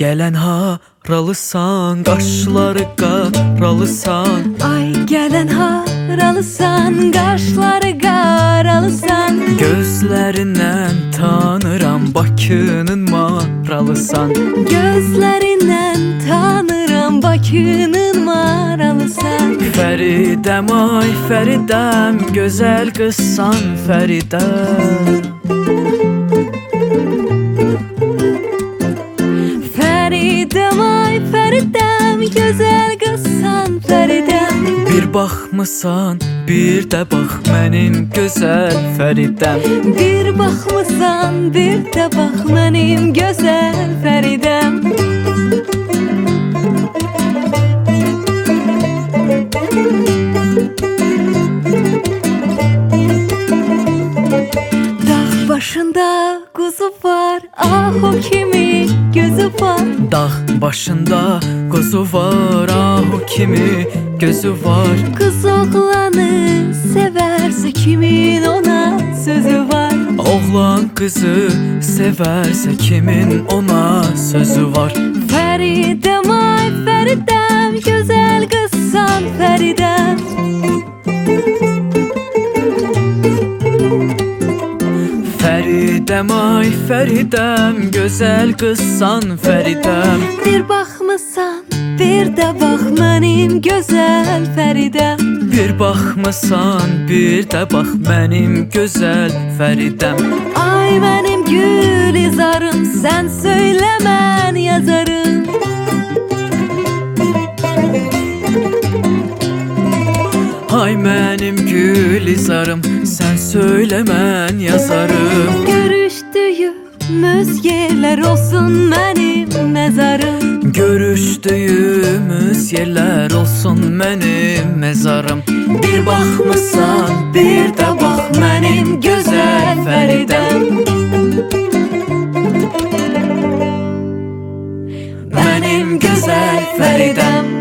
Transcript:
haralısan, qaşları qaralısan. Ay gələn haralısan, qaşları qaralısan. Gözlərindən tanıram Bakının maralısan. Gözlərindən tanıram Bakının maralısan. Fəridəm ay Fəridəm, gözəl qızsan. Fəridəm baxmısan, bir də bax mənim gözəl Fəridəm. Bir baxmısan, bir də bax mənim gözəl Fəridəm. Dağ başında quzu var, ah o kimi gözü var. Dağ başında quzu var, ah o kimi gözü var. Qız oğlanı sevərsə kimin ona sözü var. Oğlan qızı sevərsə kimin ona sözü var. Fəridəm ay Fəridəm, gözəl Fəridəm ay Fəridəm, gözəl qızsan Fəridəm. Bir baxmısan, bir də bax mənim gözəl Fəridəm. Bir baxmısan, bir də bax mənim gözəl Fəridəm. Ay mənim gül izarım, sən söylə mən yazarım. Ay mənim gül izarım, sən söylə mən yazarım. Görüşdüyümüz yerlər olsun mənim məzarım. Görüşdüyümüz yerlər olsun mənim məzarım. Bir baxmısan, bir də bax mənim gözəl Fəridəm. Mənim gözəl Fəridəm.